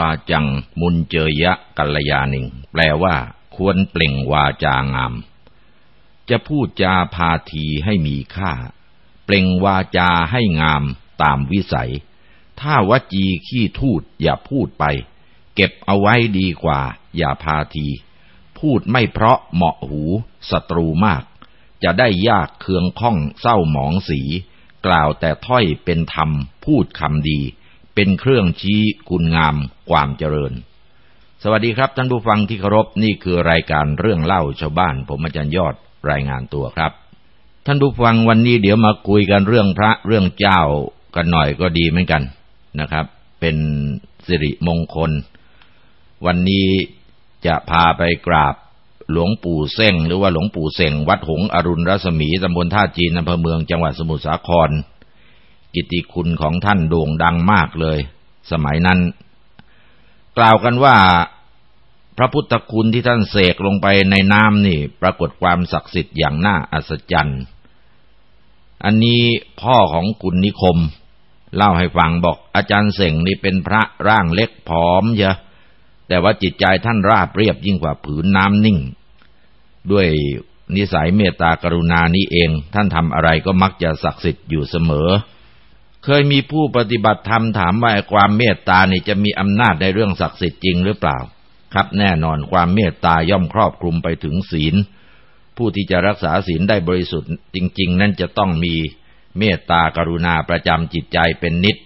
วาจังมุนเจยะกัลยานิง แปลว่า ควรเปล่งวาจางาม จะพูดจาพาทีให้มีค่า เปล่งวาจาให้งามตามวิสัย ถ้าวจีขี้ทูดอย่าพูดไป เก็บเอาไว้ดีกว่า อย่าพาที พูดไม่เพราะเหมาะหูศัตรูมาก จะได้ยากเคืองข้องเศร้าหมองสี กล่าวแต่ถ้อยเป็นธรรมพูดคำดี เป็นเครื่องชี้คุณงามความเจริญ สวัสดีครับท่านผู้ฟังที่เคารพนี่คือรายการเรื่องเล่าชาวบ้าน ผมอาจารย์ยอดรายงานตัวครับ ท่านผู้ฟังวันนี้เดี๋ยวมาคุยกันเรื่องพระเรื่องเจ้ากันหน่อยก็ดีเหมือนกันนะครับ เป็นสิริมงคล วันนี้จะพาไปกราบหลวงปู่เส้งหรือว่าหลวงปู่เส้งวัดหงอรุณรัศมีตำบลท่าจีนอำเภอเมืองจังหวัดสมุทรสาคร กิติคุณของท่านโด่งดังมากเลย สมัยนั้น กล่าวกันว่าพระพุทธคุณที่ท่านเสกลงไปในน้ำนี่ ปรากฏความศักดิ์สิทธิ์อย่างน่าอัศจรรย์ อันนี้พ่อของคุณนิคม เล่าให้ฟังบอกอาจารย์เส่งนี่เป็นพระร่างเล็กผอมเยอะแต่ว่าจิตใจท่านราบเรียบยิ่งกว่าผืนน้ำนิ่ง ด้วยนิสัยเมตตากรุณานี้เอง ท่านทำอะไรก็มักจะศักดิ์สิทธิ์อยู่เสมอ เคยมีผู้ปฏิบัติธรรมถามว่าความเมตตานี่จะมีอำนาจในเรื่องศักดิ์สิทธิ์จริงหรือเปล่า ครับแน่นอนความเมตตาย่อมครอบคลุมไปถึงศีล ผู้ที่จะรักษาศีลได้บริสุทธิ์จริง ๆ นั่นจะต้องมีเมตตากรุณาประจำจิตใจเป็นนิด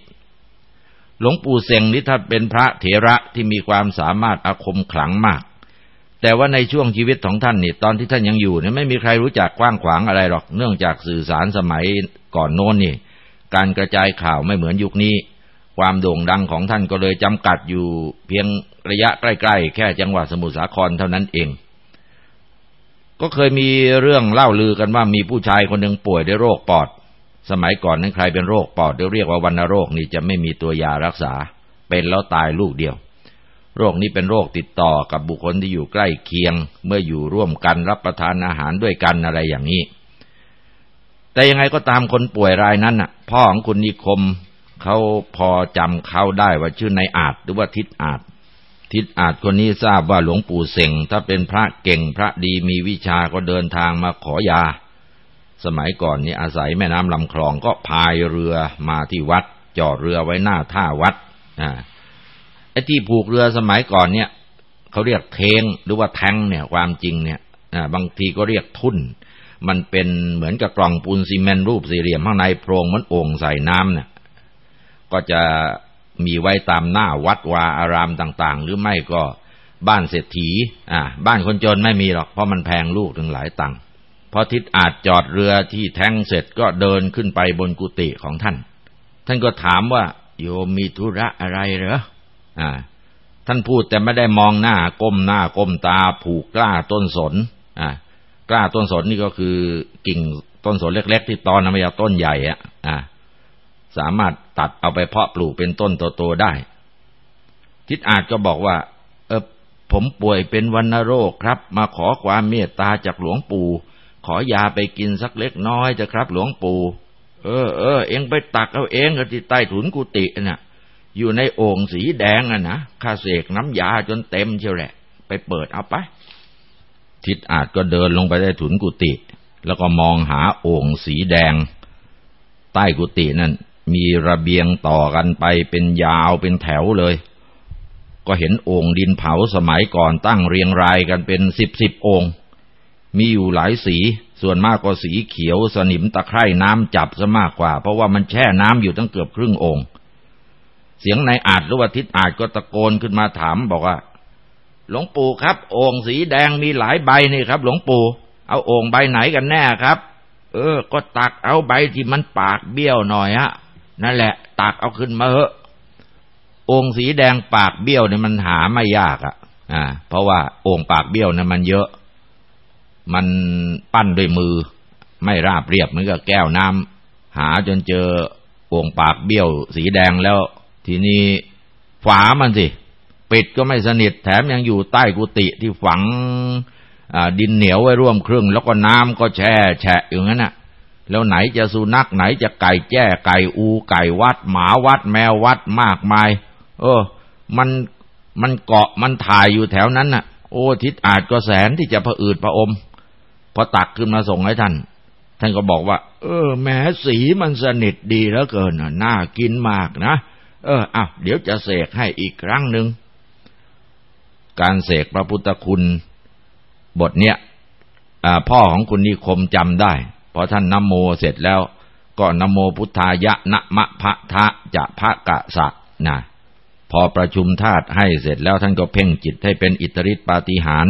หลวงปู่เซงนี่ท่านเป็นพระเถระที่มีความสามารถอาคมขลังมาก แต่ว่าในช่วงชีวิตของท่านนี่ตอนที่ท่านยังอยู่เนี่ยไม่มีใครรู้จักกว้างขวางอะไรหรอกเนื่องจากสื่อสารสมัยก่อนโน้นนี่ การกระจายข่าวไม่เหมือนยุคนี้ ความโด่งดังของท่านก็เลยจำกัดอยู่เพียงระยะใกล้ๆ แค่จังหวัดสมุทรสาครเท่านั้นเอง ก็เคยมีเรื่องเล่าลือกันว่ามีผู้ชายคนหนึ่งป่วยด้วยโรคปอด สมัยก่อนนั้นใครเป็นโรคปอดเดี๋ยเรียกว่าวันโรคนี่จะไม่มีตัวยารักษา เป็นแล้วตายลูกเดียว โรคนี้เป็นโรคติดต่อกับบุคคลที่อยู่ใกล้เคียง เมื่ออยู่ร่วมกันรับประทานอาหารด้วยกันอะไรอย่างนี้ แต่ยังไงก็ตามคนป่วยรายนั้นน่ะ พ่อของคุณนิคมเขาพอจำเขาได้ว่าชื่อนายอาจหรือว่าทิศอาจ ทิศอาจคนนี้ทราบว่าหลวงปู่เสงถ้าเป็นพระเก่งพระดีมีวิชาก็เดินทางมาขอยา สมัยก่อนนี่อาศัยแม่น้ำลำคลองก็พายเรือมาที่วัด จอดเรือไว้หน้าท่าวัดอ่าไอ้ที่ผูกเรือสมัยก่อนเนี่ยเขาเรียกเทงหรือว่าแทงเนี่ยความจริงเนี่ยบางทีก็เรียกทุ่น มันเป็นเหมือนกับกล่องปูนซีเมนต์รูปสี่เหลี่ยมข้างในโพรงมันโอ่งใส่น้ำเนี่ยก็จะมีไว้ตามหน้าวัดวาอารามต่างๆ หรือไม่ก็บ้านเศรษฐีอ่าบ้านคนจนไม่มีหรอก เพราะมันแพงลูกถึงหลายตังค์พอทิศอาจจอดเรือที่แท้งเสร็จก็เดินขึ้นไปบนกุฏิของท่าน ท่านก็ถามว่า โยมมีธุระอะไรเหรออ่า ท่านพูดแต่ไม่ได้มองหน้าก้มหน้าก้มตาผูกกล้าต้นสนอ่า กล้าต้นสนนี่ก็คือกิ่งต้นสนเล็ก ๆ ที่ตอนนำมาจาต้นใหญ่อะอ่าสามารถตัดเอาไปเพาะปลูกเป็นต้นโตๆได้ ทิศอาจก็บอกว่า เออผมป่วยเป็นวัณโรคครับ มาขอความเมตตาจากหลวงปู่ ขอยาไปกินสักเล็กน้อยจะครับ หลวงปู่ เออเออเอ็งไปตักเอาเองที่ใต้ถุนกุฏิน่ะ อยู่ในโอ่งสีแดงอะนะข้าเสกน้ำยาจนเต็มเชียวแหละ ไปเปิดเอาไป ทิศอาจก็เดินลงไปได้ถุนกุฏิแล้วก็มองหาโอ่งสีแดง ใต้กุฏินั่นมีระเบียงต่อกันไปเป็นยาวเป็นแถวเลย ก็เห็นโอ่งดินเผาสมัยก่อนตั้งเรียงรายกันเป็นสิบสิบองค์ มีอยู่หลายสี ส่วนมากก็สีเขียวสนิมตะไคร่น้ำจับซะมากกว่า เพราะว่ามันแช่น้ำอยู่ตั้งเกือบครึ่งองค์ เสียงนายอาจหรือว่าทิศอาจก็ตะโกนขึ้นมาถามบอกว่า หลวงปู่ครับโอ่งสีแดงมีหลายใบนี่ครับ หลวงปู่ เอาโอ่งใบไหนกันแน่ครับ เออ ก็ตักเอาใบที่มันปากเบี้ยวหน่อยฮะนั่นแหละ ตักเอาขึ้นมาเถอะโอ่งสีแดงปากเบี้ยวเนี่ยมันหาไม่ยากอะ อ่า เพราะว่าโอ่งปากเบี้ยวเนี่ยมันเยอะ มันปั้นด้วยมือ ไม่ราบเรียบเหมือนกับแก้วน้ำหาจนเจอโอ่งปากเบี้ยว สีแดงแล้ว ทีนี้ฝามันสิ ปิดก็ไม่สนิทแถมยังอยู่ใต้กุฏิที่ฝังดินเหนียวไว้ร่วมครึ่ง แล้วก็น้ำก็แช่แฉะอย่างนั้นน่ะ แล้วไหนจะสุนัขไหนจะไก่แจ้ไก่อูไก่วัด หมาวัด แมววัดมากมาย เออ มันมันเกาะมันถ่ายอยู่แถวนั้นน่ะ โอ้ทิศอาจก็แสนที่จะผะอืดผะอมพอตักขึ้นมาส่งให้ท่าน ท่านก็บอกว่า เออ แม้สีมันสนิทดีแล้วเกินน่ากินมากนะเอออะเดี๋ยวจะเสกให้อีกครั้งหนึ่ง การเสกพระพุทธคุณ บทเนี้ยพ่อของคุณนิคมจำได้ เพอท่านนโมเสร็จแล้ว ก็นโมพุทธายะนะมะพะทะจะพระกะสะนะพอประชุมธาตุให้เสร็จแล้วท่านก็เพ่งจิตให้เป็นอิทธิฤทธิปาฏิหาร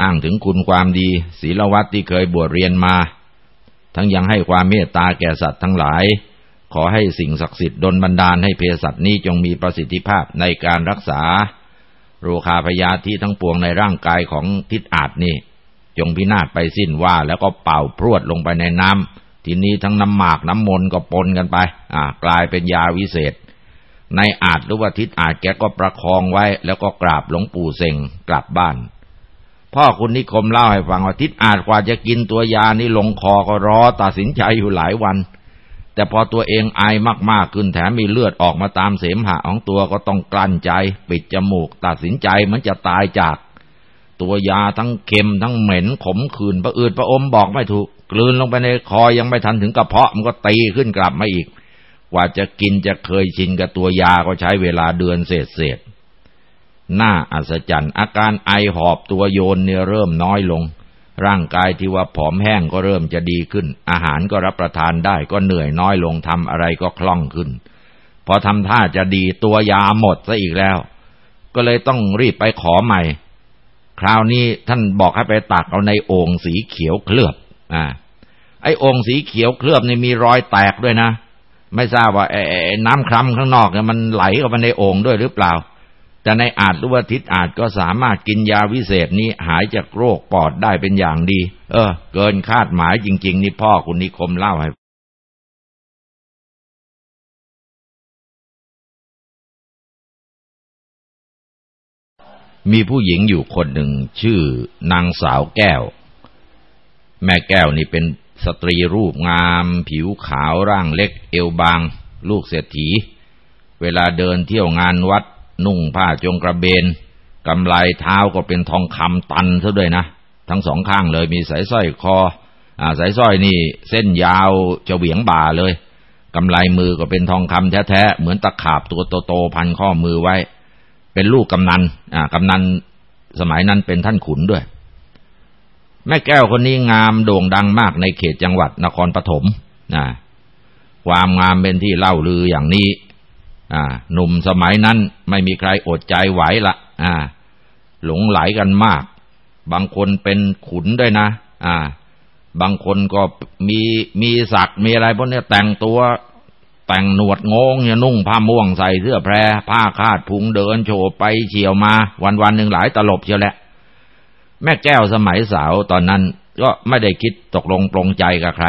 อ้างถึงคุณความดีศีลวัตที่เคยบวชเรียนมา ทั้งยังให้ความเมตตาแก่สัตว์ทั้งหลาย ขอให้สิ่งศักดิ์สิทธิ์ดลบันดาลให้เพศสัตว์นี้จงมีประสิทธิภาพในการรักษา โรคาพยาธิทั้งปวงในร่างกายของทิศอาจนี่ จงพินาศไปสิ้นว่า แล้วก็เป่าพรวดลงไปในน้ำทีนี้ทั้งน้ำหมากน้ำมนต์ก็ปนกันไป อ่ากลายเป็นยาวิเศษ ในอาจหรือว่าทิศอาจแกก็ประคองไว้ แล้วก็กราบหลวงปู่เซงกลับบ้าน พ่อคุณนิคมเล่าให้ฟังว่าทิศอาจกว่าจะกินตัวยานี่ลงคอก็รอตัดสินใจอยู่หลายวัน แต่พอตัวเองไอมากๆขึ้นแถมมีเลือดออกมาตามเสมหะของตัวก็ต้องกลั้นใจ ปิดจมูก ตัดสินใจมันจะตายจาก ตัวยาทั้งเค็มทั้งเหม็นขมขื่นประอืดประอมบอกไม่ถูก กลืนลงไปในคอยังไม่ทันถึงกระเพาะมันก็ตีขึ้นกลับมาอีก กว่าจะกินจะเคยชินกับตัวยาก็ใช้เวลาเดือนเศษเศษน่าอัศจรรย์อาการไอหอบตัวโยนเนี่ยเริ่มน้อยลง ร่างกายที่ว่าผอมแห้งก็เริ่มจะดีขึ้น อาหารก็รับประทานได้ก็เหนื่อยน้อยลงทำอะไรก็คล่องขึ้น พอทำท่าจะดีตัวยาหมดซะอีกแล้ว ก็เลยต้องรีบไปขอใหม่ คราวนี้ท่านบอกให้ไปตักเอาในโอ่งสีเขียวเคลือบ อ่า ไอ้โอ่งสีเขียวเคลือบนี่มีรอยแตกด้วยนะ ไม่ทราบว่าไอ้น้ำคล้ำข้างนอกเนี่ยมันไหลเข้าไปในโอ่งด้วยหรือเปล่า แต่ในอาจหรือว่าทิศอาจก็สามารถกินยาวิเศษนี้หายจากโรคปอดได้เป็นอย่างดี เออ เกินคาดหมายจริง ๆ นี่พ่อคุณนิคมเล่าให้มีผู้หญิงอยู่คนหนึ่งชื่อนางสาวแก้ว แม่แก้วนี่เป็นสตรีรูปงาม ผิวขาวร่างเล็กเอวบาง ลูกเศรษฐี เวลาเดินเที่ยวงานวัด นุ่งผ้าจงกระเบนกำไลเท้าก็เป็นทองคำตันซะด้วยนะ ทั้งสองข้างเลยมีสายสร้อยคออ่าสายสร้อยนี่เส้นยาวจะเหวียงบ่าเลยกำไลมือก็เป็นทองคำแท้ๆเหมือนตะขาบตัวโตๆพันข้อมือไว้ เป็นลูกกำนันอ่ากำนันสมัยนั้นเป็นท่านขุนด้วย แม่แก้วคนนี้งามโด่งดังมากในเขตจังหวัดนครปฐมนะความงามเป็นที่เล่าลืออย่างนี้ หนุ่มสมัยนั้นไม่มีใครอดใจไหวละอ่า หลงไหลกันมาก บางคนเป็นขุนด้วยนะ อ่า บางคนก็มีมีศักดิ์มีอะไรพวกนี้แต่งตัว แต่งหนวดงงเนี่ยนุ่งผ้าม่วงใส่เสื้อแพร ผ้าคาดพุงเดินโฉบไปเฉียวมา วันวันหนึ่งหลายตลบเชียวแหละ แม่แก้วสมัยสาวตอนนั้น ก็ไม่ได้คิดตกลงปรงใจกับใคร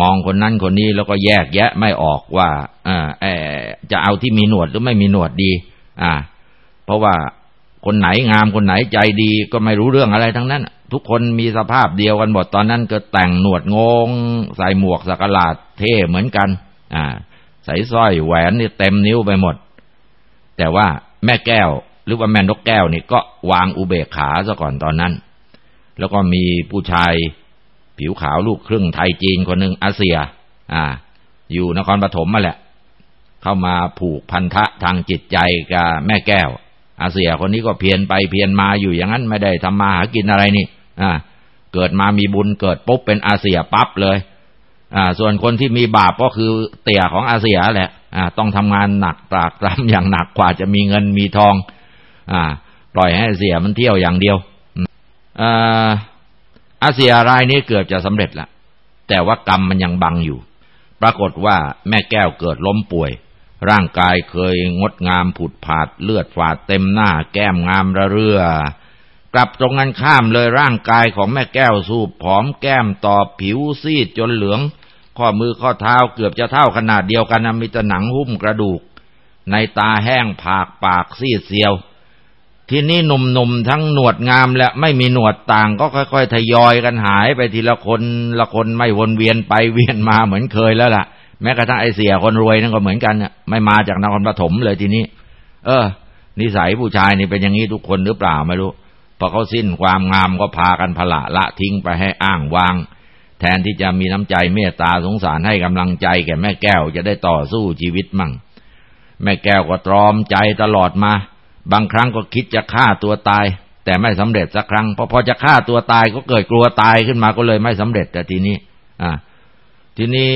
มองคนนั้นคนนี้แล้วก็แยกแยะไม่ออกว่าเออจะเอาที่มีหนวดหรือไม่มีหนวดดี อ่า เพราะว่าคนไหนงามคนไหนใจดีก็ไม่รู้เรื่องอะไรทั้งนั้น ทุกคนมีสภาพเดียวกันหมดตอนนั้นก็แต่งหนวดงง ใส่หมวกสักหลาดเท่เหมือนกัน อ่า ใส่สร้อยแหวนนี่เต็มนิ้วไปหมด แต่ว่าแม่แก้วหรือว่าแม่นกแก้วนี่ก็วางอุเบกขาซะก่อนตอนนั้น แล้วก็มีผู้ชาย ผิวขาวลูกครึ่งไทยจีนคนหนึ่งอาเซีย อ่า อยู่นครปฐมมาแหละ เข้ามาผูกพันธะทางจิตใจกับแม่แก้ว อาเซียคนนี้ก็เพียนไปเพียนมาอยู่อย่างนั้นไม่ได้ทำมาหากินอะไรนี่ อ่า เกิดมามีบุญเกิดปุ๊บเป็นอาเซียปั๊บเลย อ่า ส่วนคนที่มีบาปก็คือเตี่ยของอาเซียแหละ อ่า ต้องทำงานหนักตรากตรำอย่างหนักกว่าจะมีเงินมีทอง อ่า ปล่อยให้เสียมันเที่ยวอย่างเดียวอ่า อาเซียรายนี้เกือบจะสำเร็จละแต่ว่ากรรมมันยังบังอยู่ ปรากฏว่าแม่แก้วเกิดล้มป่วย ร่างกายเคยงดงามผุดผาดเลือดฝาดเต็มหน้าแก้มงามระเรื่อกลับตรงกันข้ามเลยร่างกายของแม่แก้วสูบผอมแก้มตอบผิวซีดจนเหลือง ข้อมือข้อเท้าเกือบจะเท่าขนาดเดียวกันมีแต่หนังหุ้มกระดูก ในตาแห้งผากปากซีดเซียว ทีนี้หนุ่มๆทั้งหนวดงามและไม่มีหนวดต่างก็ค่อยๆทยอยกันหายไปทีละคนละคนไม่วนเวียนไปเวียนมาเหมือนเคยแล้วล่ะ แม้กระทั่งไอเสียคนรวยนั่นก็เหมือนกันไม่มาจากนครปฐมเลยทีนี้ เออ นิสัยผู้ชายนี่เป็นอย่างนี้ทุกคนหรือเปล่าไม่รู้พอเขาสิ้นความงามก็พากันพละละทิ้งไปให้อ้างวาง แทนที่จะมีน้ำใจเมตตาสงสารให้กำลังใจแก่แม่แก้วจะได้ต่อสู้ชีวิตมั่ง แม่แก้วก็ตรอมใจตลอดมา บางครั้งก็คิดจะฆ่าตัวตาย แต่ไม่สำเร็จสักครั้งพอพอจะฆ่าตัวตายก็เกิดกลัวตายขึ้นมาก็เลยไม่สำเร็จ แต่ทีนี้ อ่า ทีนี้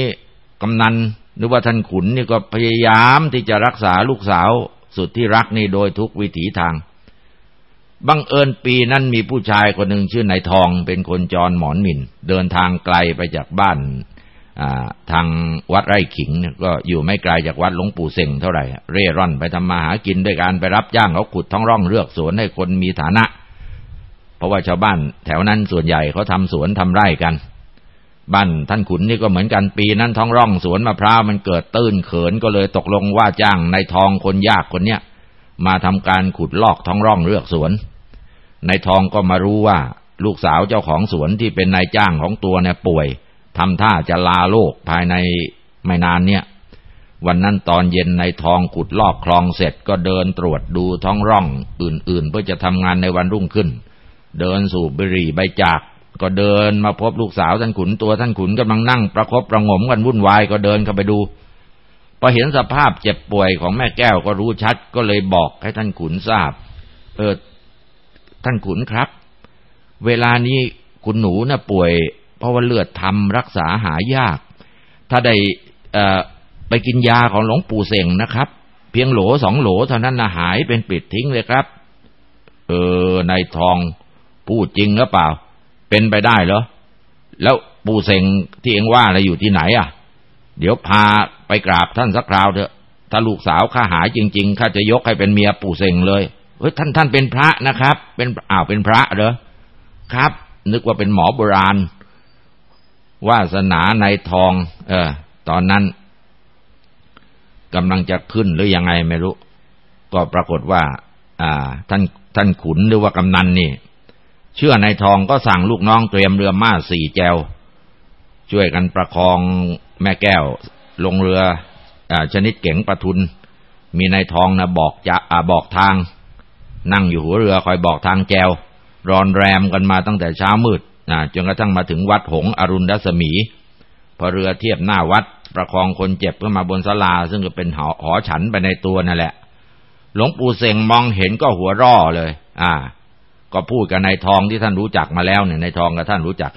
กำนันหรือว่าท่านขุนนี่ก็พยายามที่จะรักษาลูกสาวสุดที่รักนี่โดยทุกวิถีทางบังเอิญปีนั้นมีผู้ชายคนหนึ่งชื่อนายทองเป็นคนจรหมอนมินเดินทางไกลไปจากบ้าน ทางวัดไร่ขิงก็อยู่ไม่ไกลจากวัดหลวงปู่เส่งเท่าไหร่ เร่ร่อนไปทำมาหากินด้วยการไปรับจ้างเขาขุดท้องร่องเลือกสวนให้คนมีฐานะ เพราะว่าชาวบ้านแถวนั้นส่วนใหญ่เขาทำสวนทำไร่กัน บ้านท่านขุนนี่ก็เหมือนกันปีนั้นท้องร่องสวนมะพร้าวมันเกิดตื้นเขินก็เลยตกลงว่าจ้างนายทองคนยากคนเนี้ยมาทำการขุดลอกท้องร่องเลือกสวนนายทองก็มารู้ว่าลูกสาวเจ้าของสวนที่เป็นนายจ้างของตัวเนี่ยป่วย ทำท่าจะลาโลกภายในไม่นานเนี่ย วันนั้นตอนเย็นในทองขุดลอกคลองเสร็จก็เดินตรวจดูท้องร่องอื่นๆ เพื่อจะทำงานในวันรุ่งขึ้น เดินสูบบุหรี่ใบจาก ก็เดินมาพบลูกสาวท่านขุนตัวท่านขุนกำลังนั่งประคบประงมกันวุ่นวายก็เดินเข้าไปดูพอเห็นสภาพเจ็บป่วยของแม่แก้วก็รู้ชัด ก็เลยบอกให้ท่านขุนทราบ เออท่านขุนครับ เวลานี้คุณหนูนะ่ะป่วย เพราะว่าเลือดทำรักษาหายาก ถ้าได้ไปกินยาของหลวงปู่เสงนะครับ เพียงโหลสองโหลเท่านั้นนะหายเป็นปิดทิ้งเลยครับ เออนายทองพูดจริงหรือเปล่า เป็นไปได้เหรอ แล้วปู่เซงที่เองว่าอะไรอยู่ที่ไหนอะ เดี๋ยวพาไปกราบท่านสักคราวเถอะถ้าลูกสาวข้าหายจริง ๆข้าจะยกให้เป็นเมียปู่เซงเลยเฮ้ยท่านท่านเป็นพระนะครับ เป็นอ้าวเป็นพระเหรอครับ นึกว่าเป็นหมอโบราณ วาสนาในทอง เออ ตอนนั้นกำลังจะขึ้นหรือยังไงไม่รู้ ก็ปรากฏว่า อ่า ท่านท่านขุนหรือว่ากำนันนี่ เชื่อในทองก็สั่งลูกน้องเตรียมเรือม้าสี่แจว ช่วยกันประคองแม่แก้ว ลงเรืออชนิดเก๋งประทุน มีนายทองนะบอกจะอบอกทาง นั่งอยู่หัวเรือคอยบอกทางแจว รอนแรมกันมาตั้งแต่เช้ามืด นะจนกระทั่งมาถึงวัดหงอรุณดัศมี พอเรือเทียบหน้าวัด ประคองคนเจ็บขึ้นมาบนศาลา ซึ่งก็เป็นหอหอฉันไปในตัวนั่นแหละ หลวงปู่เสงมองเห็นก็หัวร่อเลย อ่า ก็พูดกับนายทองที่ท่านรู้จักมาแล้วเนี่ยนายทองกับท่านรู้จัก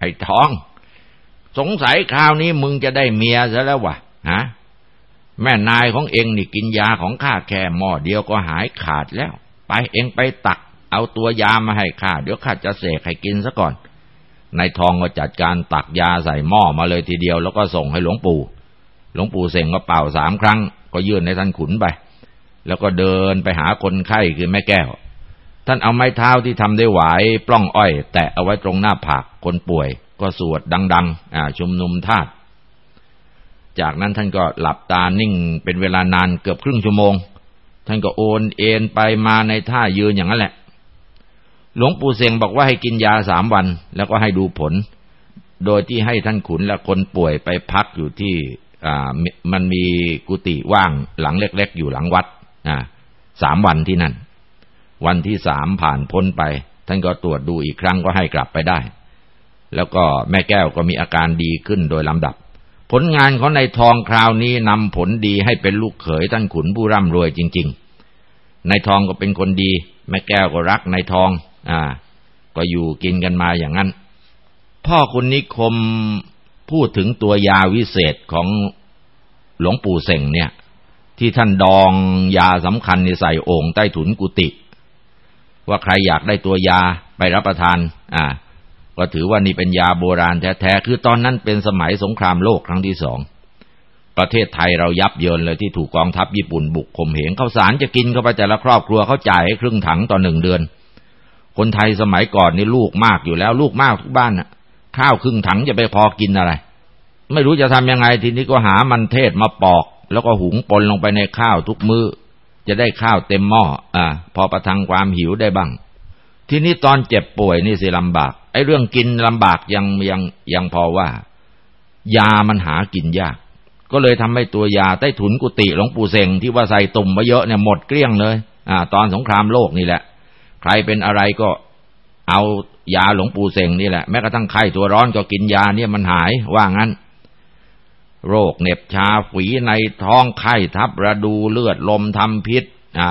ไอ้ทอง สงสัยคราวนี้มึงจะได้เมียซะแล้ววะฮะแม่นายของเองนี่กินยาของข้าแค่หม้อเดียวก็หายขาดแล้ว ไปเองไปตัก เอาตัวยามาให้ข้าเดี๋ยวข้าจะเสกให้กินซะก่อนนายทองก็จัดการตักยาใส่หม้อมาเลยทีเดียว แล้วก็ส่งให้หลวงปู่ หลวงปู่เสงก็เป่าสามครั้ง ก็ยื่นให้ท่านขุนไป แล้วก็เดินไปหาคนไข้คือแม่แก้ว ท่านเอาไม้เท้าที่ทำได้หวายปล้องอ้อย แตะเอาไว้ตรงหน้าผากคนป่วย ก็สวดดังๆอ่าชุมนุมธาตุจากนั้นท่านก็หลับตานิ่งเป็นเวลานานเกือบครึ่งชั่วโมง ท่านก็โอนเอ็นไปมาในท่ายืนอย่างนั้นแหละ หลวงปู่เสงบอกว่าให้กินยาสามวัน แล้วก็ให้ดูผล โดยที่ให้ท่านขุนและคนป่วยไปพักอยู่ที่อ่ามันมีกุฏิว่างหลังเล็กๆ อยู่หลังวัดอ่าสามวันที่นั่น วันที่สามผ่านพ้นไป ท่านก็ตรวจดูอีกครั้งก็ให้กลับไปได้ แล้วก็แม่แก้วก็มีอาการดีขึ้นโดยลำดับ ผลงานของนายทองคราวนี้นำผลดีให้เป็นลูกเขยท่านขุนผู้ร่ำรวยจริง ๆนายทองก็เป็นคนดี แม่แก้วก็รักนายทอง อ่า ก็อยู่กินกันมาอย่างนั้น พ่อคุณนิคมพูดถึงตัวยาวิเศษของหลวงปู่เสงเนี่ย ที่ท่านดองยาสำคัญในใส่โอ่งใต้ถุนกุฏิว่าใครอยากได้ตัวยาไปรับประทาน อ่า ก็ถือว่านี่เป็นยาโบราณแท้ๆ คือตอนนั้นเป็นสมัยสงครามโลกครั้งที่สอง ประเทศไทยเรายับเยินเลยที่ถูกกองทัพญี่ปุ่นบุกข่มเหงข้าวสารจะกินเข้าไปแต่ละครอบครัวเขาจ่ายให้ครึ่งถังต่อหนึ่งเดือน คนไทยสมัยก่อนนี่ลูกมากอยู่แล้วลูกมากทุกบ้านน่ะ ข้าวครึ่งถังจะไปพอกินอะไร ไม่รู้จะทำยังไงทีนี้ก็หามันเทศมาปอก แล้วก็หุงปนลงไปในข้าวทุกมือ้อ จะได้ข้าวเต็มหม้ออ่าพอประทังความหิวได้บ้าง ทีนี้ตอนเจ็บป่วยนี่สิลำบาก ไอ้เรื่องกินลำบากยังยังยังพอว่า ยามันหากินยาก ก็เลยทำให้ตัวยาใต้ถุนกุฏิหลวงปู่เซงที่ว่าใส่ตุ่มมาเยอะเนี่ยหมดเกลี้ยงเลย อ่า ตอนสงครามโลกนี่แหละ ใครเป็นอะไรก็เอายาหลวงปู่เสงนี่แหละแม้กระทั่งไข้ตัวร้อนก็กินยาเนี่ยมันหายว่างั้น โรคเน็บชาฝีในท้องไข้ทับระดูเลือดลมทำพิษ อ่า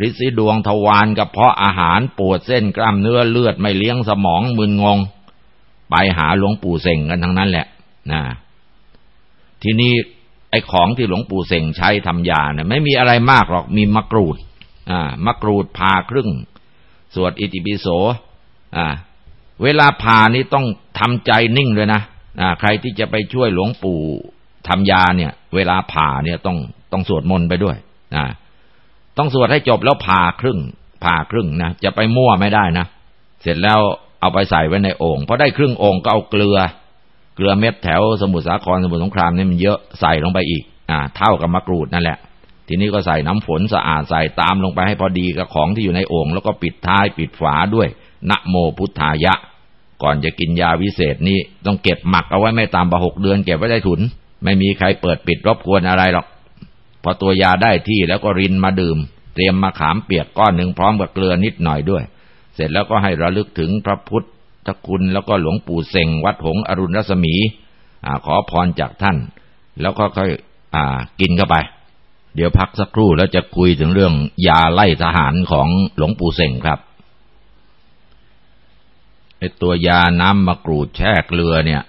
ริซีดวงทวารกับเพาะอาหารปวดเส้นกล้ามเนื้อเลือดไม่เลี้ยงสมองมึนงง ไปหาหลวงปู่เสงกันทั้งนั้นแหละนะทีนี้ไอ้ของที่หลวงปู่เสงใช้ทำยาเนี่ยไม่มีอะไรมากหรอกมีมะกรูด อ่ามะกรูดผ่าครึ่ง สวดอิติปิโสอ่าเวลาผ่านี่ต้องทำใจนิ่งเลยนะอ่าใครที่จะไปช่วยหลวงปู่ทำยาเนี่ย เวลาผ่าเนี่ยต้องต้องสวดมนต์ไปด้วยอ่าต้องสวดให้จบแล้วผ่าครึ่ง ผ่าครึ่งนะจะไปมั่วไม่ได้นะเสร็จแล้วเอาไปใส่ไว้ในโอ่งพอได้ครึ่งโอ่งก็เอาเกลือ เกลือเม็ดแถวสมุทรสาครสมุทรสงครามนี่มันเยอะใส่ลงไปอีก อ่า เท่ากับมะกรูดนั่นแหละ ทีนี้ก็ใส่น้ำฝนสะอาดใส่ตามลงไปให้พอดีกับของที่อยู่ในโอ่งแล้วก็ปิดท้ายปิดฝาด้วยนะโมพุทธายะ ก่อนจะกินยาวิเศษนี้ต้องเก็บหมักเอาไว้ไม่ตามประหกเดือนเก็บไว้ได้ถุน ไม่มีใครเปิดปิดรบกวนอะไรหรอก พอตัวยาได้ที่แล้วก็รินมาดื่ม เตรียมมะขามเปียกก้อนหนึ่งพร้อมกับเกลือนิดหน่อยด้วย เสร็จแล้วก็ให้ระลึกถึงพระพุทธคุณแล้วก็หลวงปู่เซงวัดหงอรุณรัศมีอขอพรจากท่าน แล้วก็ค่อยกินเข้าไป เดี๋ยวพักสักครู่แล้วจะคุยถึงเรื่องยาไล่ทหารของหลวงปู่เซงครับไอตัวยาน้ำมะกรูดแช่เกลือเนี่ย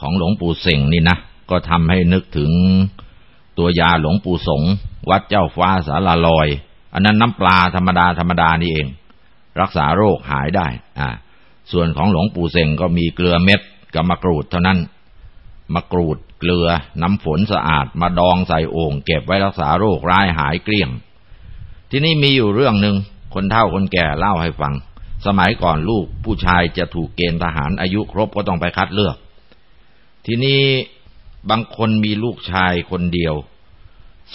ของหลวงปู่เสงนี่นะ ก็ทำให้นึกถึงตัวยาหลวงปู่สงวัดเจ้าฟ้าสาลาลอย อันนั้นน้ำปลาธรรมดาธรรมดานี่เอง รักษาโรคหายได้ อ่า ส่วนของหลวงปู่เสงก็มีเกลือเม็ดกับมะกรูดเท่านั้นมะกรูด เกลือ น้ำฝนสะอาดมาดองใส่โอ่งเก็บไว้รักษาโรคร้ายหายเกลี้ยง ที่นี่มีอยู่เรื่องหนึ่งคนเฒ่าคนแก่เล่าให้ฟัง สมัยก่อนลูกผู้ชายจะถูกเกณฑ์ทหารอายุครบก็ต้องไปคัดเลือก ทีนี้บางคนมีลูกชายคนเดียว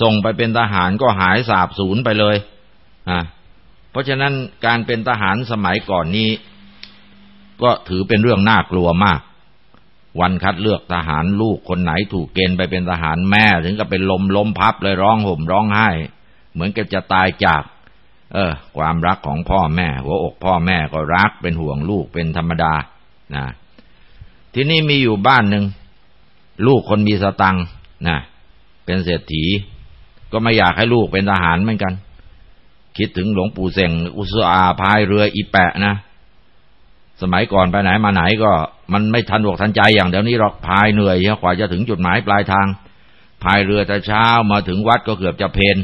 ส่งไปเป็นทหารก็หายสาบสูญไปเลยอะเพราะฉะนั้นการเป็นทหารสมัยก่อนนี้ ก็ถือเป็นเรื่องน่ากลัวมาก วันคัดเลือกทหารลูกคนไหนถูกเกณฑ์ไปเป็นทหารแม่ ถึงกับเป็นลมล้มพับเลยร้องห่มร้องไห้ เหมือนกับจะตายจาก เออ ความรักของพ่อแม่ หัวอกพ่อแม่ก็รักเป็นห่วงลูกเป็นธรรมดานะที่นี่มีอยู่บ้านหนึ่งลูกคนมีสตังนะเป็นเศรษฐี ก็ไม่อยากให้ลูกเป็นทหารเหมือนกัน คิดถึงหลวงปู่เสงอุสอาพายเรืออีแปะนะ สมัยก่อนไปไหนมาไหนก็มันไม่ทันวกทันใจอย่างเดี๋ยวนี้หรอกพายเหนื่อยกว่าจะถึงจุดหมายปลายทาง พายเรือแต่เช้ามาถึงวัดก็เกือบจะเพน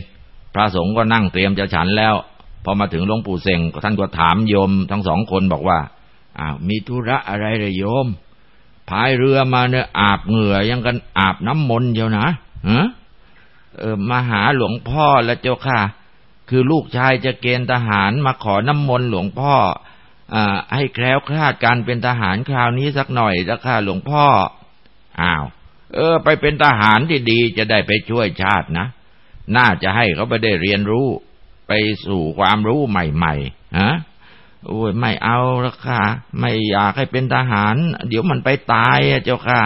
พระสงฆ์ก็นั่งเตรียมจะฉันแล้ว พอมาถึงหลวงปู่เสงท่านก็ถามโยมทั้งสองคนบอกว่าอ้าวมีธุระอะไรเลยโยม พายเรือมาเนี่ยอาบเหงื่อยังกันอาบน้ำมนต์เดียวนะฮะเออมาหาหลวงพ่อแล้วเจ้าค่ะ คือลูกชายจะเกณฑ์ทหารมาขอน้ำมนต์หลวงพ่อ ให้แคล้วคลาดการเป็นทหารคราวนี้สักหน่อยเจ้าค่ะหลวงพ่อ อ้าว เออ ไปเป็นทหารที่ดีจะได้ไปช่วยชาตินะ น่าจะให้เขาไปได้เรียนรู้ ไปสู่ความรู้ใหม่ๆฮะโอ้ยไม่เอาละค่ะ ไม่อยากให้เป็นทหาร เดี๋ยวมันไปตายอะเจ้าค่ะ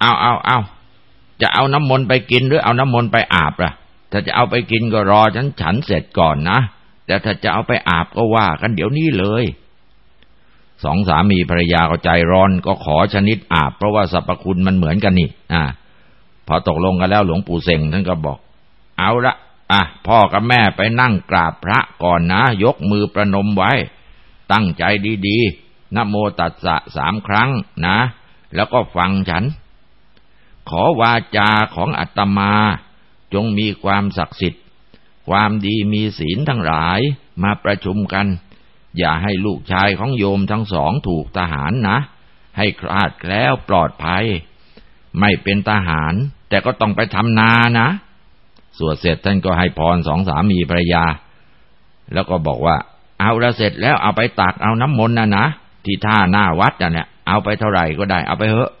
เอาเอาเอาจะเอาน้ำมนต์ไปกินหรือเอาน้ำมนต์ไปอาบล่ะ ถ้าจะเอาไปกินก็รอฉันฉันเสร็จก่อนนะ แต่ถ้าจะเอาไปอาบก็ว่ากันเดี๋ยวนี้เลย สองสามีภรรยาก็ใจร้อนก็ขอชนิดอาบ เพราะว่าสรรพคุณมันเหมือนกันนี่ อ่า พอตกลงกันแล้วหลวงปู่เสงท่านก็บอก เอาละอะพ่อกับแม่ไปนั่งกราบพระก่อนนะ ยกมือประนมไว้ ตั้งใจดีๆนะโมตัสสะสามครั้งนะ แล้วก็ฟังฉัน ขอวาจาของอัตมาจงมีความศักดิ์สิทธิ์ ความดีมีศีลทั้งหลายมาประชุมกัน อย่าให้ลูกชายของโยมทั้งสองถูกทหารนะ ให้คลาดแล้วปลอดภัย ไม่เป็นทหาร แต่ก็ต้องไปทำนานะ สวดเสร็จท่านก็ให้พรสองสามีภรรยา แล้วก็บอกว่า เอาละเสร็จแล้วเอาไปตักเอาน้ำมนต์นะนะที่ท่าหน้าวัดเนี่ยเอาไปเท่าไหร่ก็ได้ เอาไปเถอะ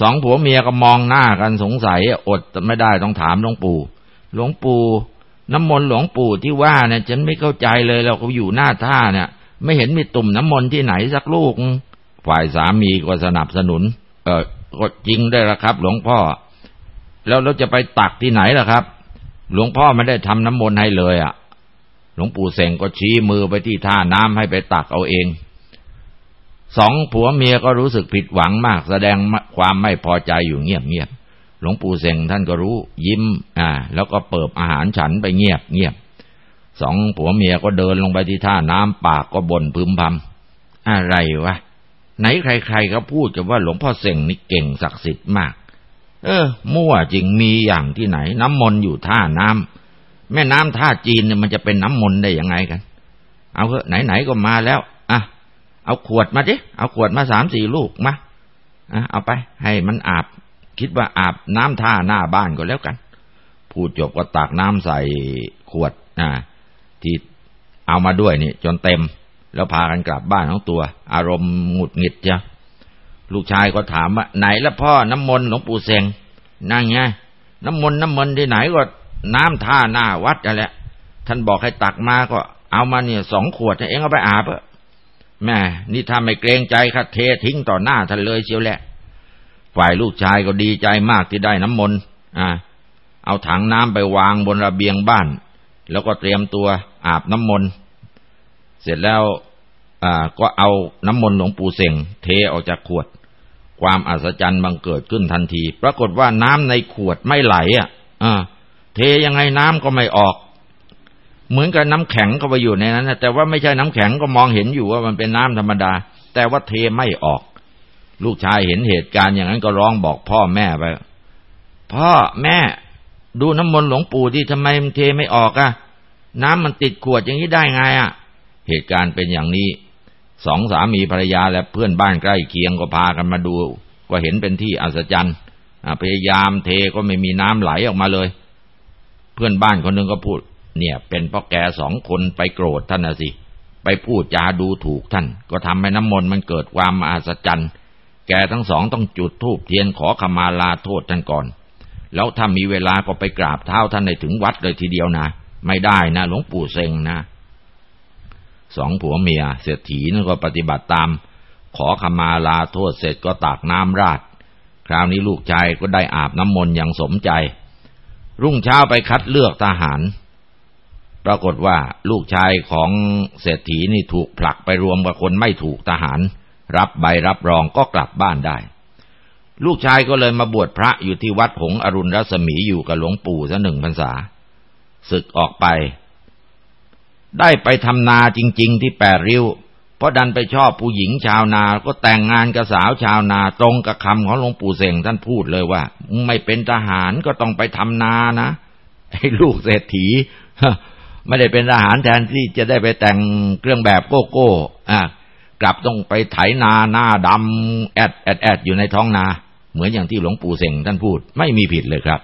สองผัวเมียก็มองหน้ากันสงสัย อดไม่ได้ต้องถามหลวงปู่หลวงปู่ น้ำมนต์หลวงปู่ที่ว่าเนี่ยฉันไม่เข้าใจเลยเราก็อยู่หน้าท่าเนี่ย ไม่เห็นมีตุ่มน้ำมนต์ที่ไหนสักลูก ฝ่ายสามีก็สนับสนุน เออก็จริงได้ละครับ หลวงพ่อ แล้วเราจะไปตักที่ไหนล่ะครับ หลวงพ่อไม่ได้ทำน้ำมนต์ให้เลยอะ หลวงปู่เสงก็ชี้มือไปที่ท่าน้ำให้ไปตักเอาเองสองผัวเมียก็รู้สึกผิดหวังมาก แสดงความไม่พอใจอยู่เงียบ หลวงปู่เสงท่านก็รู้ ยิ้ม อ่า แล้วก็เปิบอาหารฉันไปเงียบเงียบสองผัวเมียก็เดินลงไปที่ท่าน้ำปากก็บ่นพึมพำอะไรวะไหนใครๆก็พูดกันว่าหลวงพ่อเสงนี่เก่งศักดิ์สิทธิ์มาก เออ มั่วจริงมีอย่างที่ไหน น้ำมนต์อยู่ท่าน้ำแม่น้ำท่าจีนเนี่ยมันจะเป็นน้ำมนต์ได้ยังไงกัน เอาเถอะไหนๆก็มาแล้วอะเอาขวดมาดิเอาขวดมาสามสี่ลูกมาอะเอาไป ให้มันอาบ คิดว่าอาบน้ำท่าหน้าบ้านก็แล้วกัน พูดจบก็ตักน้ำใส่ขวดอ่าที่เอามาด้วยนี่จนเต็ม แล้วพากันกลับบ้านของตัว อารมณ์หงุดหงิดจ้ะลูกชายก็ถามว่าไหนละพ่อน้ำมนต์หลวงปู่เซงนั่งไงน้ำมนต์น้ำมนต์ที่ไหนก็น้ำท่าหน้าวัดอะไรท่านบอกให้ตักมาก็เอามาเนี่ยสองขวดเองเอาไปอาบเแม่นี่ถ้าไม่เกรงใจค่ะเททิ้งต่อหน้าท่านเลยเชียวแหละ ฝ่ายลูกชายก็ดีใจมากที่ได้น้ำมนต์อ่าเอาถังน้ำไปวางบนระเบียงบ้าน แล้วก็เตรียมตัวอาบน้ำมนต์เสร็จแล้วอ่าก็เอาน้ำมนต์หลวงปู่เสงเทออกจากขวด ความอัศจรรย์บังเกิดขึ้นทันที ปรากฏว่าน้ำในขวดไม่ไหลอะอ่าเทยังไงน้ำก็ไม่ออก เหมือนกับน้ำแข็งก็ไปอยู่ในนั้นแต่ว่าไม่ใช่น้ำแข็งก็มองเห็นอยู่ว่ามันเป็นน้ำธรรมดา แต่ว่าเทไม่ออก ลูกชายเห็นเหตุการณ์อย่างนั้นก็ร้องบอกพ่อแม่ไป พ่อแม่ ดูน้ำมนต์หลวงปู่ที่ทำไมมันเทไม่ออกอะน้ำมันติดขวดอย่างนี้ได้ไงอะเหตุการณ์เป็นอย่างนี้ สองสามีภรรยาและเพื่อนบ้านใกล้เคียงก็พากันมาดู ก็เห็นเป็นที่อัศจรรย์พยายามเทก็ไม่มีน้ำไหลออกมาเลย เพื่อนบ้านคนหนึ่งก็พูด เนี่ย เป็นเพราะแกสองคนไปโกรธท่านนะสิ ไปพูดจาดูถูกท่าน ก็ทำให้น้ำมนต์มันเกิดความอัศจรรย์ แกทั้งสองต้องจุดธูปเทียนขอขมาลาโทษท่านก่อน แล้วถ้ามีเวลาก็ไปกราบเท้าท่านในถึงวัดเลยทีเดียวนะ ไม่ได้นะหลวงปู่เซงนะสองผัวเมียเศรษฐีนั่นก็ปฏิบัติตาม ขอขมาลาโทษเสร็จก็ตากน้ำราด คราวนี้ลูกชายก็ได้อาบน้ำมนต์อย่างสมใจ รุ่งเช้าไปคัดเลือกทหาร ปรากฏว่าลูกชายของเศรษฐีนี่ถูกผลักไปรวมกับคนไม่ถูกทหาร รับใบรับรองก็กลับบ้านได้ ลูกชายก็เลยมาบวชพระอยู่ที่วัดหงอรุณรัศมีอยู่กับหลวงปู่ซะหนึ่งพรรษาศึกออกไป ได้ไปทำนาจริง ๆ ที่แปดริ้ว เพราะดันไปชอบผู้หญิงชาวนา ก็แต่งงานกับสาวชาวนาตรงกับคำของหลวงปู่เสงท่านพูดเลยว่า ไม่เป็นทหารก็ต้องไปทำนานะไอ้ลูกเศรษฐีไม่ได้เป็นทหารแทนที่จะได้ไปแต่งเครื่องแบบโก้โก้อะ กลับต้องไปไถนาหน้าดำแอดแอดแอดอยู่ในท้องนา เหมือนอย่างที่หลวงปู่เสงท่านพูด ไม่มีผิดเลยครับ